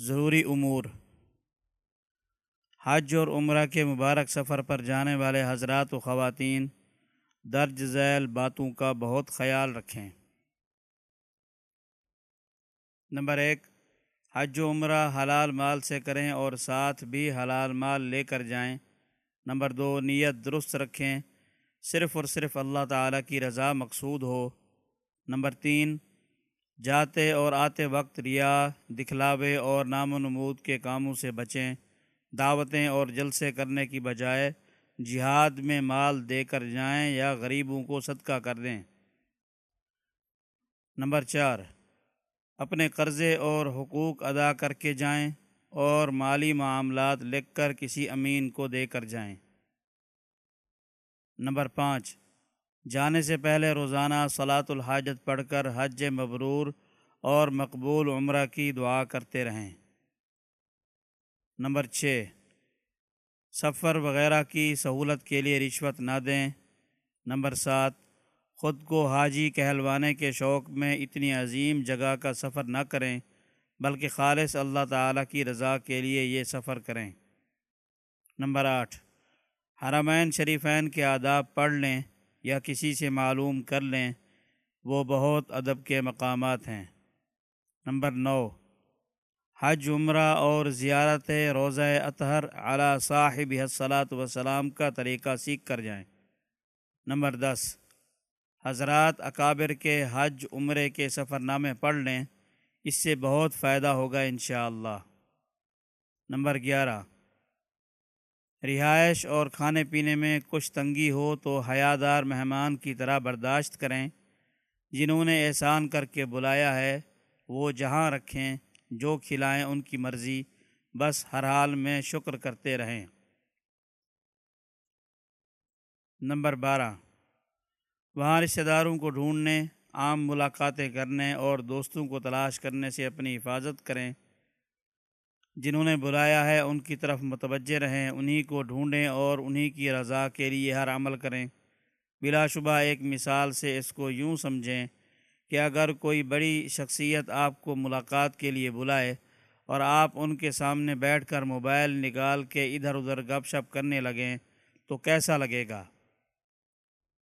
ضروری امور۔ حج اور عمرہ کے مبارک سفر پر جانے والے حضرات و خواتین، درج ذیل باتوں کا بہت خیال رکھیں۔ نمبر ایک، حج و عمرہ حلال مال سے کریں اور ساتھ بھی حلال مال لے کر جائیں۔ نمبر دو، نیت درست رکھیں، صرف اور صرف اللہ تعالیٰ کی رضا مقصود ہو۔ نمبر تین جاتے اور آتے وقت ریا دکھلاوے اور نام و نمود کے کاموں سے بچیں، دعوتیں اور جلسے کرنے کی بجائے جہاد میں مال دے کر جائیں یا غریبوں کو صدقہ کر دیں۔ نمبر چار، اپنے قرضے اور حقوق ادا کر کے جائیں اور مالی معاملات لکھ کر کسی امین کو دے کر جائیں۔ نمبر پانچ جانے سے پہلے روزانہ صلاۃ الحاجت پڑھ کر حج مبرور اور مقبول عمرہ کی دعا کرتے رہیں۔ نمبر چھ، سفر وغیرہ کی سہولت کے لیے رشوت نہ دیں۔ نمبر سات، خود کو حاجی کہلوانے کے شوق میں اتنی عظیم جگہ کا سفر نہ کریں، بلکہ خالص اللہ تعالیٰ کی رضا کے لیے یہ سفر کریں۔ نمبر آٹھ، حرمین شریفین کے آداب پڑھ لیں۔ یا کسی سے معلوم کر لیں، وہ بہت ادب کے مقامات ہیں۔ نمبر نو، حج، عمرہ اور زیارت روضہ اطہر اعلیٰ صاحب حصلاۃ وسلام کا طریقہ سیکھ کر جائیں۔ نمبر دس، حضرات اکابر کے حج، عمرے کے سفر نامے پڑھ لیں، اس سے بہت فائدہ ہوگا انشاءاللہ۔ نمبر گیارہ رہائش اور کھانے پینے میں کچھ تنگی ہو تو حیادار مہمان کی طرح برداشت کریں۔ جنہوں نے احسان کر کے بلایا ہے، وہ جہاں رکھیں، جو کھلائیں ان کی مرضی، بس ہر حال میں شکر کرتے رہیں۔ نمبر بارہ۔ وہاں رشتہ داروں کو ڈھونڈنے، عام ملاقاتیں کرنے اور دوستوں کو تلاش کرنے سے اپنی حفاظت کریں۔ جنہوں نے بلایا ہے، ان کی طرف متوجہ رہیں، انہی کو ڈھونڈیں اور انہی کی رضا کے لیے ہر عمل کریں۔ بلا شبہ ایک مثال سے اس کو یوں سمجھیں کہ اگر کوئی بڑی شخصیت آپ کو ملاقات کے لیے بلائے اور آپ ان کے سامنے بیٹھ کر موبائل نکال کے ادھر ادھر گپ شپ کرنے لگیں تو کیسا لگے گا؟